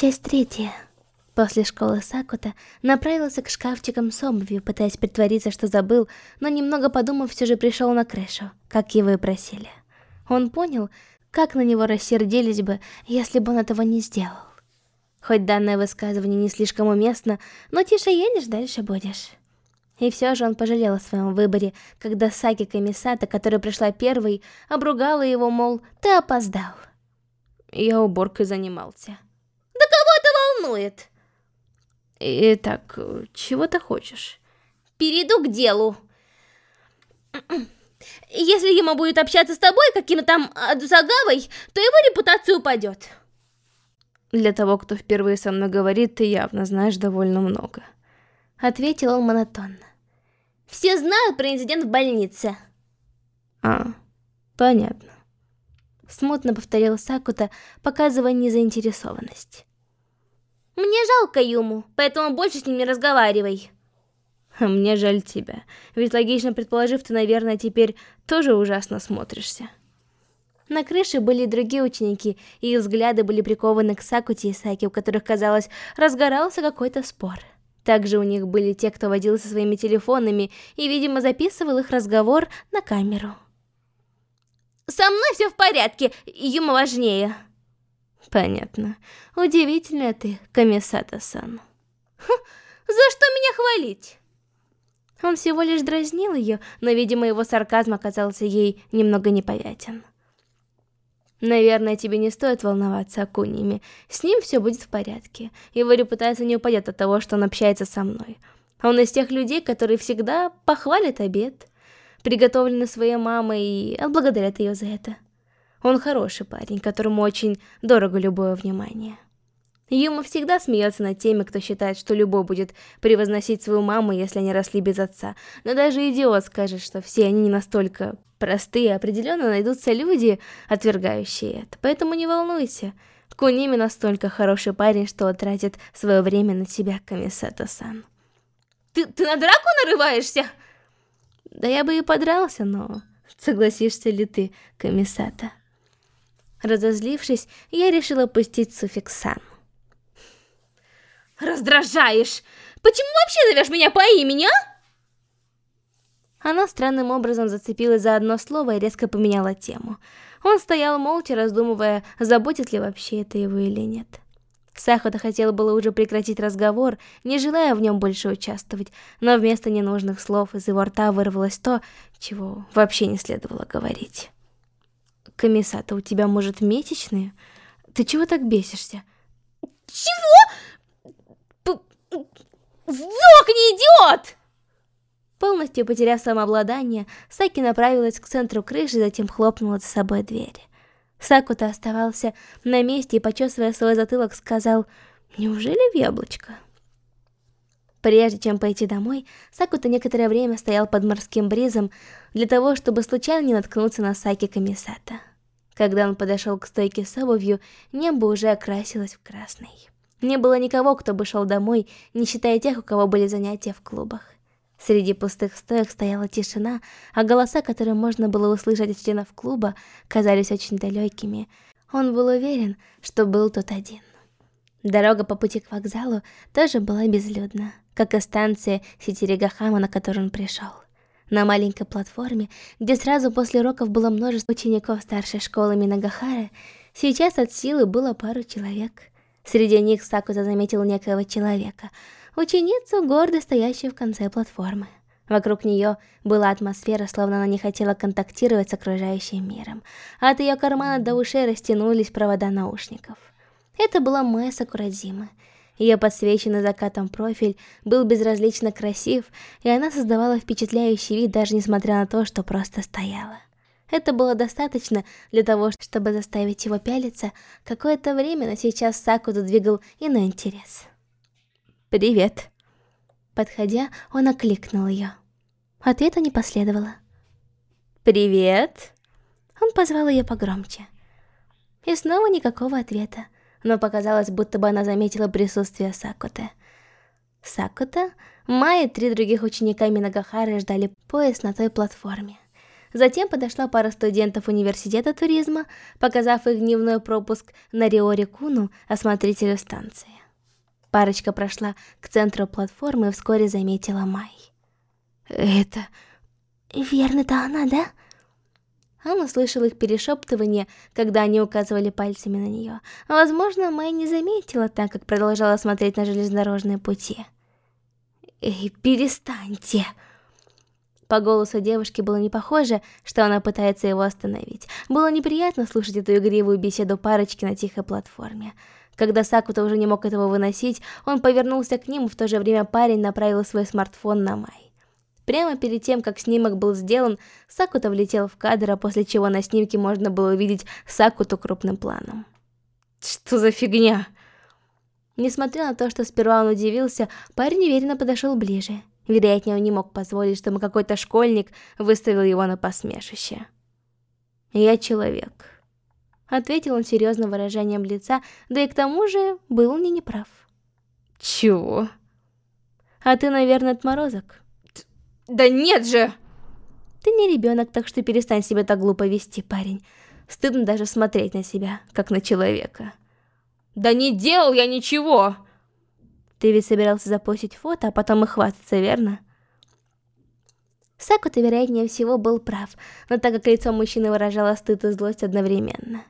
Часть третья. После школы Сакута направился к шкафчикам с обувью, пытаясь притвориться, что забыл, но немного подумав, все же пришел на крышу, как его и просили. Он понял, как на него рассердились бы, если бы он этого не сделал. Хоть данное высказывание не слишком уместно, но тише едешь, дальше будешь. И все же он пожалел о своем выборе, когда Саки Камисата, которая пришла первой, обругала его, мол, ты опоздал. Я уборкой занимался. Волнует? Итак, чего ты хочешь? Перейду к делу. Если ему будет общаться с тобой, каким-то там Адусагавой, то его репутация упадет. Для того, кто впервые со мной говорит, ты явно знаешь довольно много. Ответил он монотонно. Все знают про инцидент в больнице. А, понятно. Смутно повторил Сакута, показывая незаинтересованность. Мне жалко Юму, поэтому больше с ним не разговаривай. Мне жаль тебя, ведь логично предположив, ты, наверное, теперь тоже ужасно смотришься. На крыше были другие ученики, и их взгляды были прикованы к Сакуте и Саки, у которых, казалось, разгорался какой-то спор. Также у них были те, кто водил со своими телефонами и, видимо, записывал их разговор на камеру. «Со мной все в порядке, Юма важнее». «Понятно. Удивительная ты, Камисата-сан». «За что меня хвалить?» Он всего лишь дразнил ее, но, видимо, его сарказм оказался ей немного непонятен. Наверное, тебе не стоит волноваться о Куньяме. С ним все будет в порядке. Его репутация не упадет от того, что он общается со мной. Он из тех людей, которые всегда похвалят обед, приготовленный своей мамой, и отблагодарят ее за это. Он хороший парень, которому очень дорого любое внимание. Юма всегда смеется над теми, кто считает, что любой будет превозносить свою маму, если они росли без отца. Но даже идиот скажет, что все они не настолько простые, определенно найдутся люди, отвергающие это. Поэтому не волнуйся. Куними настолько хороший парень, что тратит свое время на тебя, Камисата-сан. Ты, ты на драку нарываешься? Да я бы и подрался, но согласишься ли ты, Камисата? Разозлившись, я решила пустить суффикс «сан». Раздражаешь! Почему вообще зовешь меня по имени, а? Она странным образом зацепилась за одно слово и резко поменяла тему. Он стоял молча, раздумывая, заботит ли вообще это его или нет. Сахота хотела было уже прекратить разговор, не желая в нем больше участвовать, но вместо ненужных слов из его рта вырвалось то, чего вообще не следовало говорить. «Комиссата, у тебя, может, месячные? Ты чего так бесишься?» «Чего? Сдохни, идиот!» Полностью потеряв самообладание, Саки направилась к центру крыши, затем хлопнула за собой дверь. Сакута оставался на месте и, почесывая свой затылок, сказал «Неужели в яблочко?» Прежде чем пойти домой, Сакута некоторое время стоял под морским бризом для того, чтобы случайно не наткнуться на Саки Камисата. Когда он подошел к стойке с обувью, небо уже окрасилось в красный. Не было никого, кто бы шел домой, не считая тех, у кого были занятия в клубах. Среди пустых стоек стояла тишина, а голоса, которые можно было услышать от членов клуба, казались очень далекими. Он был уверен, что был тут один. Дорога по пути к вокзалу тоже была безлюдна, как и станция Ситиригахама, на которую он пришел. На маленькой платформе, где сразу после уроков было множество учеников старшей школы Минагахары, сейчас от силы было пару человек. Среди них Сакуза заметил некоего человека — ученицу, гордо стоящую в конце платформы. Вокруг нее была атмосфера, словно она не хотела контактировать с окружающим миром. От ее кармана до ушей растянулись провода наушников. Это была Майя Сакурадзима. Ее подсвеченный закатом профиль был безразлично красив, и она создавала впечатляющий вид, даже несмотря на то, что просто стояла. Это было достаточно для того, чтобы заставить его пялиться. Какое-то время, но сейчас Сакуду двигал иной интерес. «Привет». Подходя, он окликнул ее. Ответа не последовало. «Привет». Он позвал ее погромче. И снова никакого ответа, но показалось, будто бы она заметила присутствие Сакуты. Сакута, Майя и три других ученика Минагахары ждали поезд на той платформе. Затем подошла пара студентов университета туризма, показав их дневной пропуск на Риори Куну, осмотрителю станции. Парочка прошла к центру платформы и вскоре заметила Май. «Это... верно-то она, да?» Он услышал их перешептывание, когда они указывали пальцами на нее. Возможно, Май не заметила, так как продолжала смотреть на железнодорожные пути. «Эй, перестаньте!» По голосу девушки было не похоже, что она пытается его остановить. Было неприятно слушать эту игривую беседу парочки на тихой платформе. Когда Сакута уже не мог этого выносить, он повернулся к ним, в то же время парень направил свой смартфон на Май. Прямо перед тем, как снимок был сделан, Сакута влетел в кадр, а после чего на снимке можно было увидеть Сакуту крупным планом. «Что за фигня?» Несмотря на то, что сперва он удивился, парень уверенно подошел ближе. Вероятнее, он не мог позволить, чтобы какой-то школьник выставил его на посмешище. «Я человек», — ответил он серьезным выражением лица, да и к тому же был не неправ. «Чего?» «А ты, наверное, отморозок?» «Да нет же!» «Ты не ребенок, так что перестань себя так глупо вести, парень. Стыдно даже смотреть на себя, как на человека». «Да не делал я ничего!» Ты ведь собирался запостить фото, а потом и хвастаться, верно? Сакута, вероятнее всего, был прав, но так как лицо мужчины выражало стыд и злость одновременно.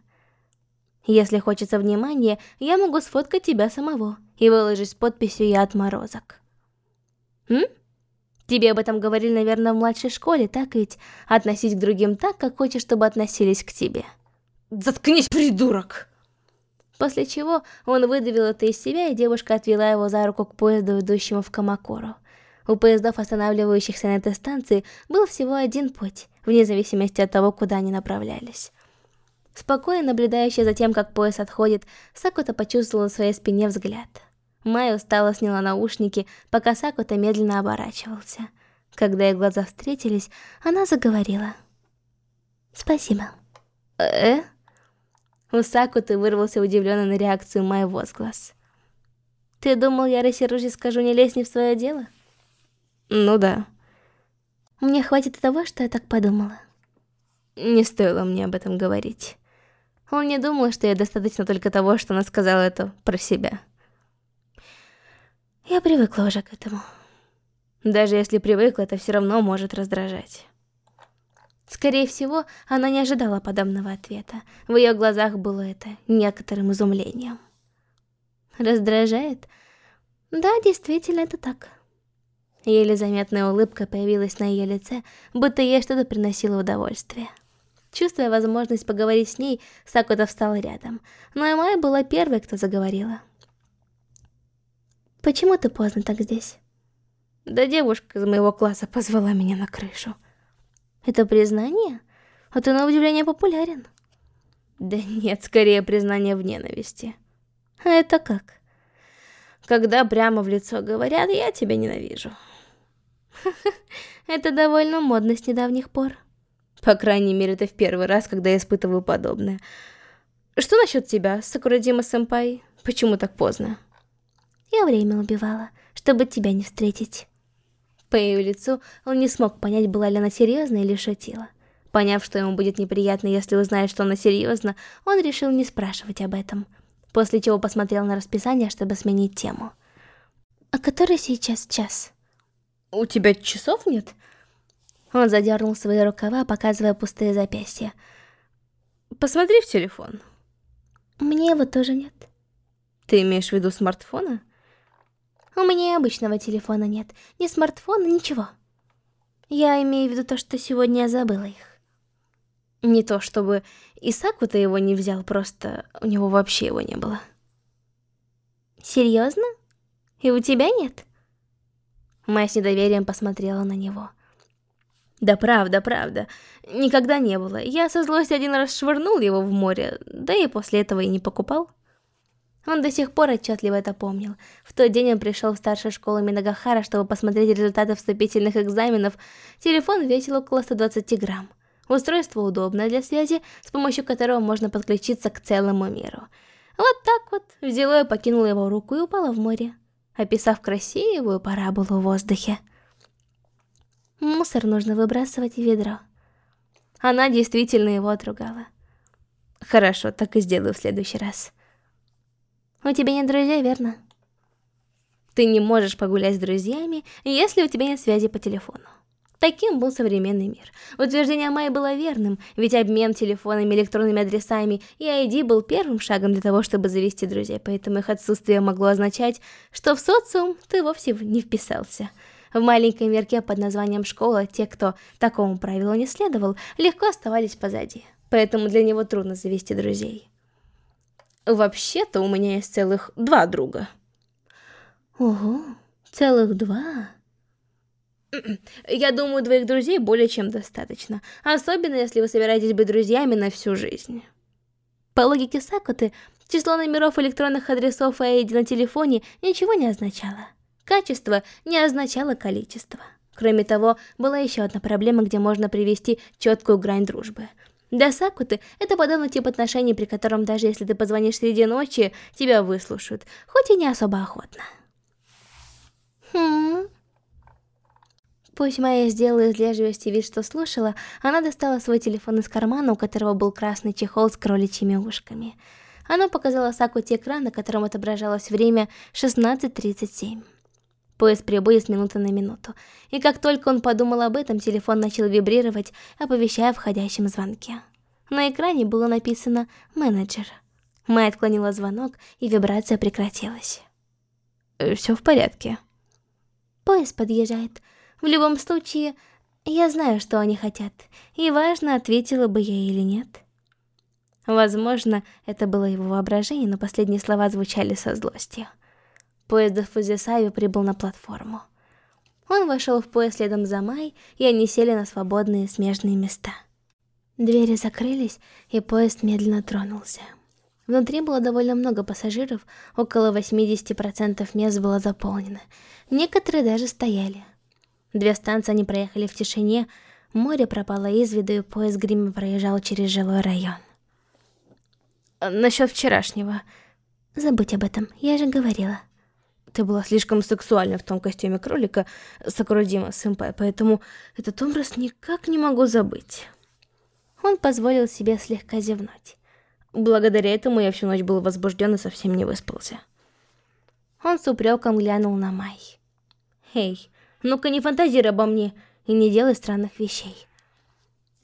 Если хочется внимания, я могу сфоткать тебя самого и выложить с подписью «Я отморозок». М? Тебе об этом говорили, наверное, в младшей школе, так ведь? Относись к другим так, как хочешь, чтобы относились к тебе. Заткнись, придурок! После чего он выдавил это из себя, и девушка отвела его за руку к поезду, идущему в Камакору. У поездов, останавливающихся на этой станции, был всего один путь, вне зависимости от того, куда они направлялись. Спокойно наблюдающая за тем, как поезд отходит, Сакута почувствовала на своей спине взгляд. Майя устало сняла наушники, пока Сакута медленно оборачивался. Когда их глаза встретились, она заговорила. «Спасибо». «Э?» У Сакуты вырвался удивленный на реакцию Май возглас. «Ты думал, я рассержусь и скажу не лезь не в свое дело?» «Ну да». «Мне хватит того, что я так подумала». Не стоило мне об этом говорить. Он не думал, что я достаточно только того, что она сказала это про себя. Я привыкла уже к этому. Даже если привыкла, это все равно может раздражать. Скорее всего, она не ожидала подобного ответа. В ее глазах было это некоторым изумлением. Раздражает? Да, действительно, это так. Еле заметная улыбка появилась на ее лице, будто ей что-то приносило удовольствие. Чувствуя возможность поговорить с ней, Сакута встала рядом, но Эмай была первой, кто заговорила. «Почему ты поздно так здесь?» «Да девушка из моего класса позвала меня на крышу». Это признание? А ты на удивление популярен. Да нет, скорее признание в ненависти. А это как? Когда прямо в лицо говорят, я тебя ненавижу. Это довольно модно с недавних пор. По крайней мере, это в первый раз, когда я испытываю подобное. Что насчет тебя, Сакурадима-сэмпай? Почему так поздно? Я время убивала, чтобы тебя не встретить. По ее лицу он не смог понять, была ли она серьезна или шутила. Поняв, что ему будет неприятно, если узнает, что она серьезна, он решил не спрашивать об этом. После чего посмотрел на расписание, чтобы сменить тему. «А который сейчас час?» «У тебя часов нет?» Он задернул свои рукава, показывая пустые запястья. «Посмотри в телефон». «Мне его тоже нет». «Ты имеешь в виду смартфона?» У меня обычного телефона нет, ни смартфона, ничего. Я имею в виду то, что сегодня я забыла их. Не то чтобы Исаку-то его не взял, просто у него вообще его не было. Серьезно? И у тебя нет? Майя с недоверием посмотрела на него. Да правда, правда. Никогда не было. Я со злости один раз швырнул его в море, да и после этого и не покупал. Он до сих пор отчетливо это помнил. В тот день он пришел в старшую школу Минагахара, чтобы посмотреть результаты вступительных экзаменов. Телефон весил около 120 грамм. Устройство удобное для связи, с помощью которого можно подключиться к целому миру. Вот так вот взяло и покинуло его руку и упало в море, описав красивую параболу в воздухе. Мусор нужно выбрасывать в ведро. Она действительно его отругала. Хорошо, так и сделаю в следующий раз. У тебя нет друзей, верно? Ты не можешь погулять с друзьями, если у тебя нет связи по телефону. Таким был современный мир. Утверждение Майи было верным, ведь обмен телефонами, электронными адресами и ID был первым шагом для того, чтобы завести друзей, поэтому их отсутствие могло означать, что в социум ты вовсе не вписался. В маленькой мирке под названием «Школа» те, кто такому правилу не следовал, легко оставались позади, поэтому для него трудно завести друзей. Вообще-то у меня есть целых два друга. Ого, целых два? Я думаю, двоих друзей более чем достаточно, особенно если вы собираетесь быть друзьями на всю жизнь. По логике Сакуты, число номеров электронных адресов и ID на телефоне ничего не означало. Качество не означало количество. Кроме того, была еще одна проблема, где можно привести четкую грань дружбы. Для Сакуты это подобный тип отношений, при котором даже если ты позвонишь среди ночи, тебя выслушают, хоть и не особо охотно. Хм... Пусть Майя сделала из вежливости вид, что слушала, она достала свой телефон из кармана, у которого был красный чехол с кроличьими ушками. Она показала Сакуте экран, на котором отображалось время 16.37. Поезд прибудет с минуты на минуту. И как только он подумал об этом, телефон начал вибрировать, оповещая о входящем звонке. На экране было написано «Менеджер». Мэй отклонила звонок, и вибрация прекратилась. «Э, «Все в порядке». «Поезд подъезжает». В любом случае, я знаю, что они хотят, и важно, ответила бы я или нет. Возможно, это было его воображение, но последние слова звучали со злостью. Поезд до Фузисави прибыл на платформу. Он вошел в поезд следом за Май, и они сели на свободные смежные места. Двери закрылись, и поезд медленно тронулся. Внутри было довольно много пассажиров, около 80% мест было заполнено. Некоторые даже стояли. Две станции они проехали в тишине, море пропало из виду, и поезд грима проезжал через жилой район. Насчет вчерашнего. Забудь об этом, я же говорила. Ты была слишком сексуальна в том костюме кролика Сакурудима сэмпай, поэтому этот образ никак не могу забыть. Он позволил себе слегка зевнуть. Благодаря этому я всю ночь был возбужден и совсем не выспался. Он с упреком глянул на Май. «Эй, ну-ка не фантазируй обо мне и не делай странных вещей.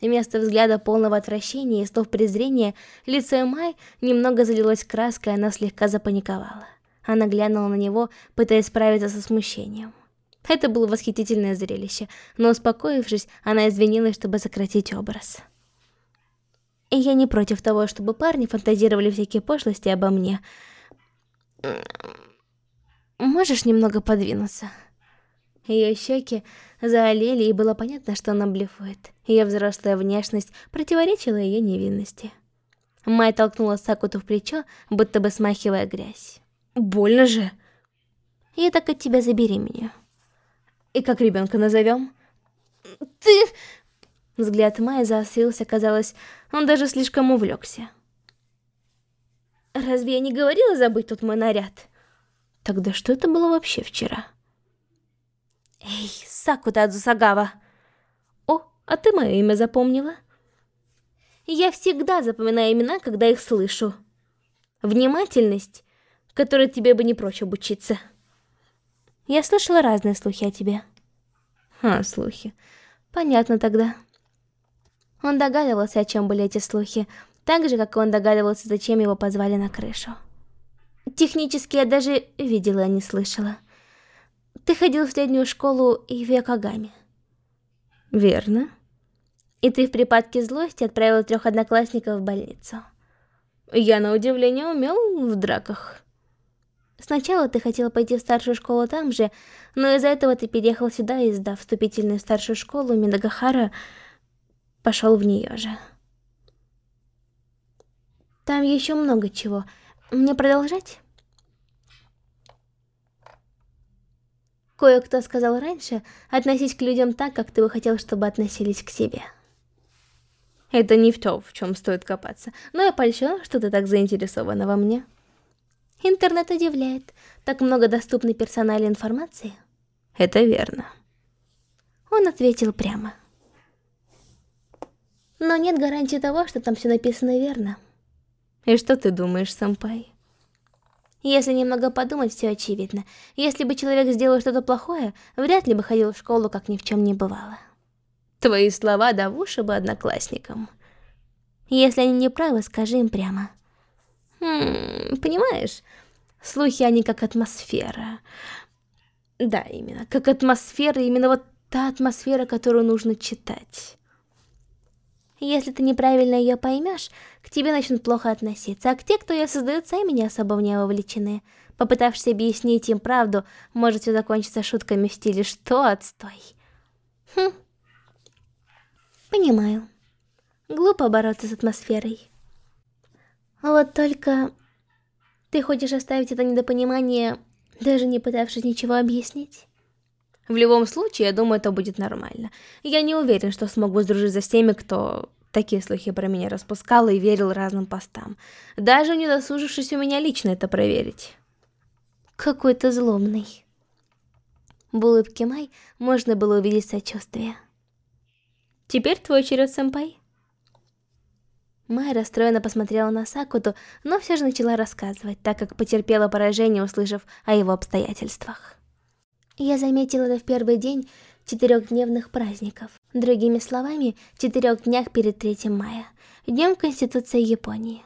Вместо взгляда полного отвращения и слов презрения, лицо Май немного залилось краской, она слегка запаниковала. Она глянула на него, пытаясь справиться со смущением. Это было восхитительное зрелище, но успокоившись, она извинилась, чтобы сократить образ. И я не против того, чтобы парни фантазировали всякие пошлости обо мне. Можешь немного подвинуться? Ее щеки заолели, и было понятно, что она блефует. Ее взрослая внешность противоречила ее невинности. Май толкнула Сакуту в плечо, будто бы смахивая грязь. «Больно же!» «Я так от тебя забери меня». «И как ребенка назовем?» «Ты...» Взгляд Майя заострился, казалось, он даже слишком увлекся. «Разве я не говорила забыть тут мой наряд?» «Тогда что это было вообще вчера?» Эй, Сакута Адзусагава. О, а ты мое имя запомнила? Я всегда запоминаю имена, когда их слышу. Внимательность, которой тебе бы не прочь обучиться. Я слышала разные слухи о тебе. А, слухи. Понятно тогда. Он догадывался, о чем были эти слухи, так же, как он догадывался, зачем его позвали на крышу. Технически я даже видела, а не слышала. Ты ходил в среднюю школу и в Якогаме. Верно. И ты в припадке злости отправил трех одноклассников в больницу. Я, на удивление, умел в драках. Сначала ты хотел пойти в старшую школу там же, но из-за этого ты переехал сюда и, сдав вступительную старшую школу, Минагахара пошел в нее же. Там еще много чего. Мне продолжать? Кое-кто сказал раньше, относись к людям так, как ты бы хотел, чтобы относились к себе. Это не в то, в чем стоит копаться, но я польщена, что ты так заинтересована во мне. Интернет удивляет. Так много доступной персональной информации. Это верно. Он ответил прямо. но нет гарантии того, что там все написано верно. И что ты думаешь, сэмпай? Если немного подумать, все очевидно. Если бы человек сделал что-то плохое, вряд ли бы ходил в школу, как ни в чем не бывало. Твои слова в уши бы одноклассникам. Если они не правы, скажи им прямо. Понимаешь, слухи они как атмосфера. Да, именно, как атмосфера, именно вот та атмосфера, которую нужно читать. Если ты неправильно ее поймешь, к тебе начнут плохо относиться, а к те, кто ее создает, сами не особо в нее вовлечены. Попытавшись объяснить им правду, может все закончиться шутками в стиле «Что отстой?» Хм. Понимаю. Глупо бороться с атмосферой. Вот только... Ты хочешь оставить это недопонимание, даже не пытавшись ничего объяснить? В любом случае, я думаю, это будет нормально. Я не уверен, что смогу сдружиться с теми, кто такие слухи про меня распускал и верил разным постам. Даже не досужившись у меня лично это проверить. Какой-то злобный. В улыбке Май можно было увидеть сочувствие. Теперь твой черед, сэмпай. Май расстроенно посмотрела на Сакуту, но все же начала рассказывать, так как потерпела поражение, услышав о его обстоятельствах. Я заметила это в первый день четырехдневных праздников. Другими словами, четырех днях перед 3 мая, Днем Конституции Японии.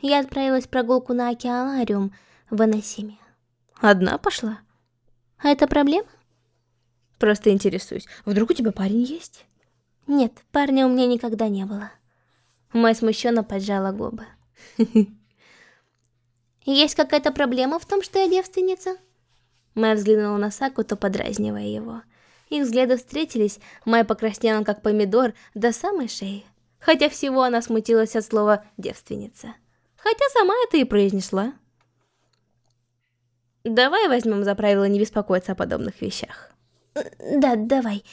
Я отправилась в прогулку на океанариум в Анасиме. Одна пошла? А это проблема? Просто интересуюсь, вдруг у тебя парень есть? Нет, парня у меня никогда не было. Май смущенно поджала губы. Есть какая-то проблема в том, что я девственница? Май взглянула на Сакуту, подразнивая его. Их взгляды встретились, Май покраснела как помидор до самой шеи. Хотя всего она смутилась от слова «девственница». Хотя сама это и произнесла. Давай возьмем за правило не беспокоиться о подобных вещах. Да, давай.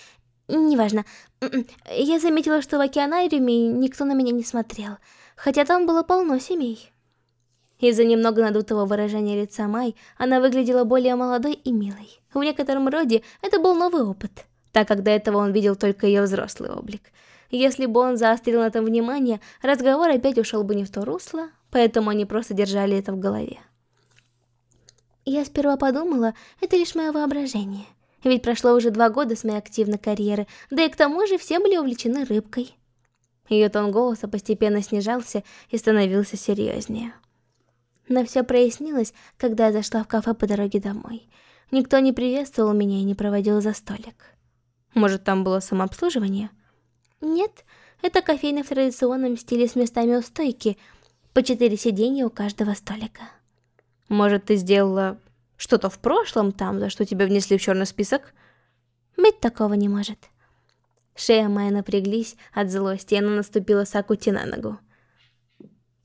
Неважно. М-м, я заметила, что в океанариуме никто на меня не смотрел, хотя там было полно семей. Из-за немного надутого выражения лица Май, она выглядела более молодой и милой. В некотором роде это был новый опыт, так как до этого он видел только ее взрослый облик. Если бы он заострил на этом внимание, разговор опять ушел бы не в то русло, поэтому они просто держали это в голове. Я сперва подумала, это лишь мое воображение. Ведь прошло уже два года с моей активной карьеры, да и к тому же все были увлечены рыбкой. Ее тон голоса постепенно снижался и становился серьезнее. Но все прояснилось, когда я зашла в кафе по дороге домой. Никто не приветствовал меня и не проводил за столик. Может, там было самообслуживание? Нет, это кофейня в традиционном стиле с местами у стойки, по четыре сиденья у каждого столика. Может, ты сделала что-то в прошлом там, за что тебя внесли в черный список? Быть такого не может. Шея моя напряглись от злости, и она наступила Сакути на ногу.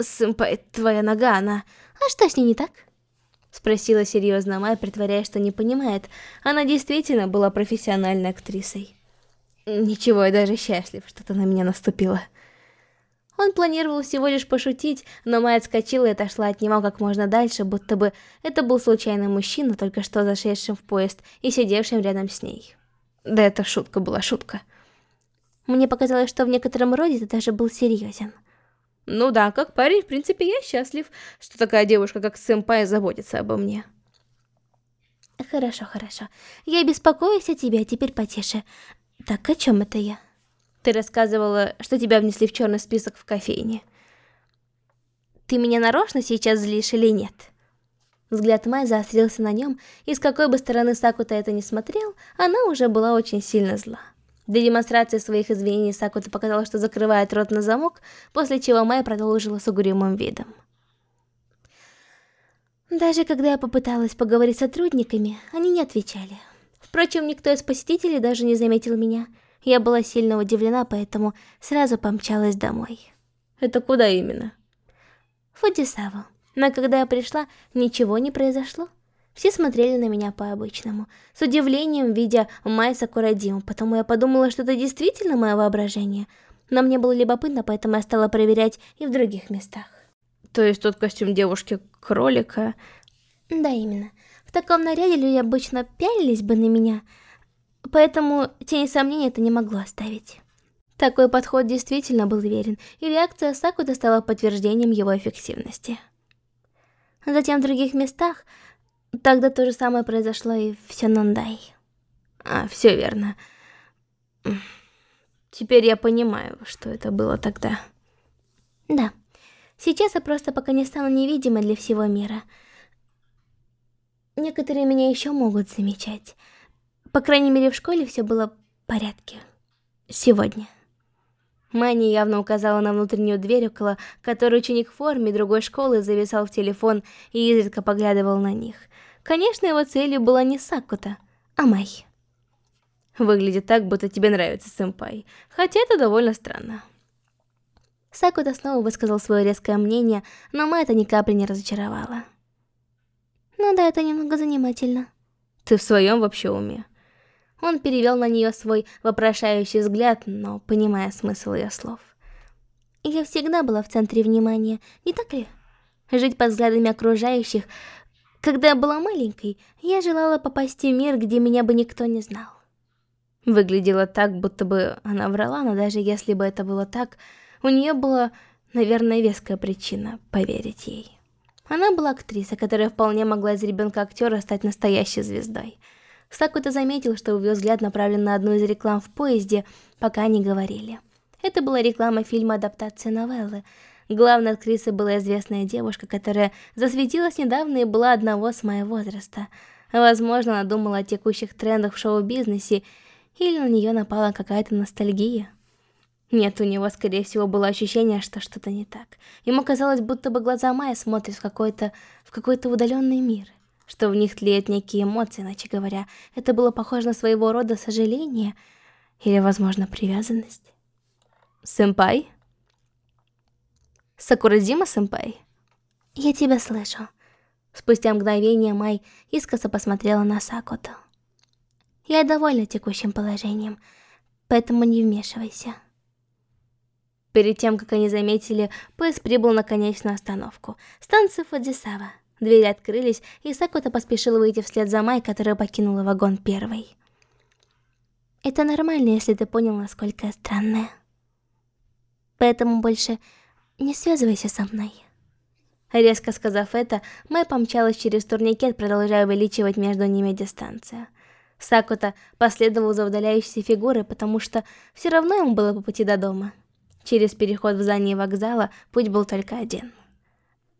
«Сэмпай, твоя нога, она...» «А что с ней не так?» Спросила серьезно Май, притворяясь, что не понимает. Она действительно была профессиональной актрисой. Ничего, я даже счастлив, что ты на меня наступила. Он планировал всего лишь пошутить, но Май отскочила и отошла от него как можно дальше, будто бы это был случайный мужчина, только что зашедшим в поезд и сидевшим рядом с ней. Да это шутка была, шутка. Мне показалось, что в некотором роде ты даже был серьезен. Ну да, как парень, в принципе, я счастлив, что такая девушка, как Сэмпай, заботится обо мне. Хорошо, хорошо. Я беспокоюсь о тебе, а теперь потише. Так, о чем это я? Ты рассказывала, что тебя внесли в черный список в кофейне. Ты меня нарочно сейчас злишь или нет? Взгляд Май заострился на нем, и с какой бы стороны Сакута это не смотрел, она уже была очень сильно зла. Для демонстрации своих извинений Сакута показала, что закрывает рот на замок, после чего Май продолжила с угрюмым видом. Даже когда я попыталась поговорить с сотрудниками, они не отвечали. Впрочем, никто из посетителей даже не заметил меня. Я была сильно удивлена, поэтому сразу помчалась домой. Это куда именно? В Фудзисаву. Но когда я пришла, ничего не произошло. Все смотрели на меня по-обычному, с удивлением видя Май Сакурадиму, потому я подумала, что это действительно мое воображение. Но мне было любопытно, поэтому я стала проверять и в других местах. То есть тот костюм девушки-кролика... Да, именно. В таком наряде люди обычно пялились бы на меня, поэтому тени сомнений это не могло оставить. Такой подход действительно был верен, и реакция Сакута стала подтверждением его эффективности. Затем в других местах, тогда то же самое произошло и в Сёнондай. А, все верно. Теперь я понимаю, что это было тогда. Да. Сейчас я просто пока не стану невидимой для всего мира. Некоторые меня еще могут замечать. По крайней мере, в школе все было в порядке. Сегодня. Мани явно указала на внутреннюю дверь, около которой ученик в форме другой школы зависал в телефон и изредка поглядывал на них. Конечно, его целью была не Сакута, а Май. Выглядит так, будто тебе нравится сэмпай, хотя это довольно странно. Сакута снова высказал свое резкое мнение, но Май это ни капли не разочаровало. Ну да, это немного занимательно. Ты в своем вообще уме? Он перевел на нее свой вопрошающий взгляд, но понимая смысл ее слов. Я всегда была в центре внимания, не так ли? Жить под взглядами окружающих. Когда я была маленькой, я желала попасть в мир, где меня бы никто не знал. Выглядело так, будто бы она врала, но даже если бы это было так, у нее была, наверное, веская причина поверить ей. Она была актрисой, которая вполне могла из ребенка актера стать настоящей звездой. Сакута заметил, что его взгляд направлен на одну из реклам в поезде, пока они говорили. Это была реклама фильма «Адаптация новеллы». Главной актрисой была известная девушка, которая засветилась недавно и была одного с моего возраста. Возможно, она думала о текущих трендах в шоу-бизнесе, или на нее напала какая-то ностальгия. Нет, у него, скорее всего, было ощущение, что что-то не так. Ему казалось, будто бы глаза Майя смотрят в какой-то в какой-то удаленный мир что в них тлеют некие эмоции, иначе говоря, это было похоже на своего рода сожаление или, возможно, привязанность. Сэмпай? Сакурадима-сэмпай? Я тебя слышу. Спустя мгновение Май искоса посмотрела на Сакуту. Я довольна текущим положением, поэтому не вмешивайся. Перед тем, как они заметили, поезд прибыл на конечную остановку. Станция Фудзисава. Двери открылись, и Сакута поспешила выйти вслед за Май, которая покинула вагон первой. Это нормально, если ты понял, насколько я странная. Поэтому больше не связывайся со мной. Резко сказав это, Май помчалась через турникет, продолжая увеличивать между ними дистанцию. Сакута последовал за удаляющейся фигурой, потому что все равно ему было по пути до дома. Через переход в здание вокзала путь был только один.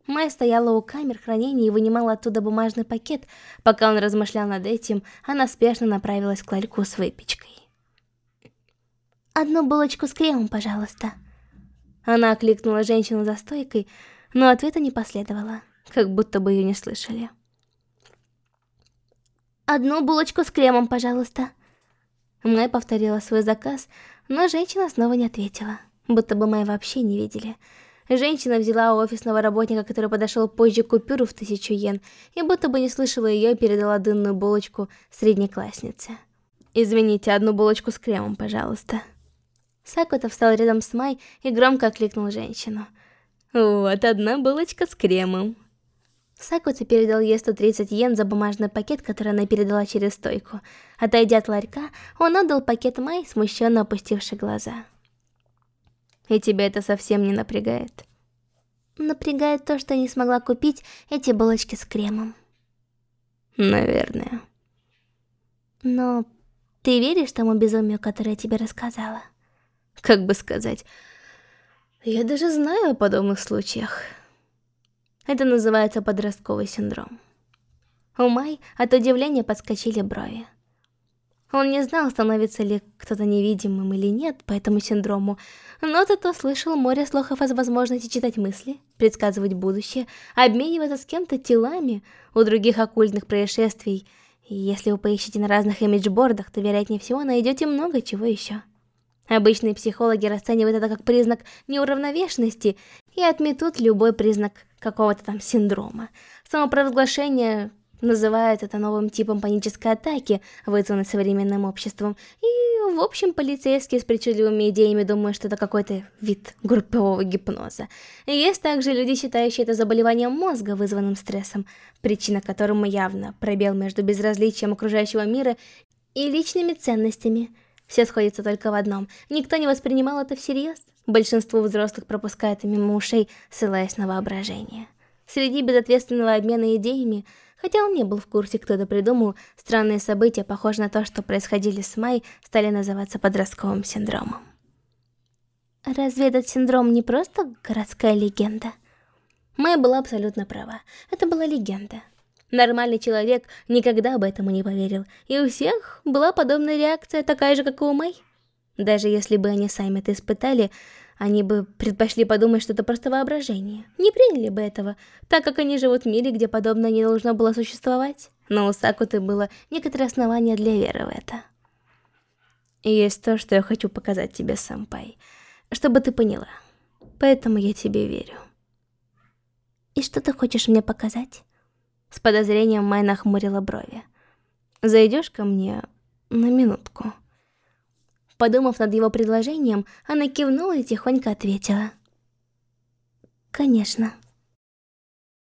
Май стояла у камер хранения и вынимала оттуда бумажный пакет. Пока он размышлял над этим, она спешно направилась к ларьку с выпечкой. «Одну булочку с кремом, пожалуйста». Она окликнула женщину за стойкой, но ответа не последовало, как будто бы ее не слышали. «Одну булочку с кремом, пожалуйста». Май повторила свой заказ, но женщина снова не ответила, будто бы Май вообще не видели. Женщина взяла у офисного работника, который подошел позже, купюру в тысячу йен, и будто бы не слышала ее, передала дынную булочку среднекласснице. «Извините, одну булочку с кремом, пожалуйста». Сакута встал рядом с Май и громко окликнул женщину. «Вот одна булочка с кремом». Сакута передал ей 130 йен за бумажный пакет, который она передала через стойку. Отойдя от ларька, он отдал пакет Май, смущенно опустивши глаза. И тебя это совсем не напрягает? Напрягает то, что я не смогла купить эти булочки с кремом. Наверное. Но ты веришь тому безумию, которое я тебе рассказала? Как бы сказать... Я даже знаю о подобных случаях. Это называется подростковый синдром. У Май от удивления подскочили брови. Он не знал, становится ли кто-то невидимым или нет по этому синдрому, но зато слышал море слухов о возможности читать мысли, предсказывать будущее, обмениваться с кем-то телами у других оккультных происшествий. И если вы поищете на разных имиджбордах, то, вероятнее всего, найдете много чего еще. Обычные психологи расценивают это как признак неуравновешенности и отметут любой признак какого-то там синдрома. Самопровозглашение Называют это новым типом панической атаки, вызванной современным обществом. И, в общем, полицейские с причудливыми идеями думают, что это какой-то вид группового гипноза. Есть также люди, считающие это заболеванием мозга, вызванным стрессом, причина которому явно пробел между безразличием окружающего мира и личными ценностями. Все сходится только в одном. Никто не воспринимал это всерьез. Большинство взрослых пропускает мимо ушей, ссылаясь на воображение. Среди безответственного обмена идеями, хотя он не был в курсе, кто это придумал, странные события, похожие на то, что происходили с Май, стали называться подростковым синдромом. Разве этот синдром не просто городская легенда? Май была абсолютно права. Это была легенда. Нормальный человек никогда бы этому не поверил, и у всех была подобная реакция, такая же, как у Мэй. Даже если бы они сами это испытали, они бы предпочли подумать, что это просто воображение. Не приняли бы этого, так как они живут в мире, где подобное не должно было существовать. Но у Сакуты было некоторое основание для веры в это. И есть то, что я хочу показать тебе, сэмпай, чтобы ты поняла. Поэтому я тебе верю. И что ты хочешь мне показать? С подозрением Май нахмурила брови. «Зайдешь ко мне на минутку?» Подумав над его предложением, она кивнула и тихонько ответила. «Конечно».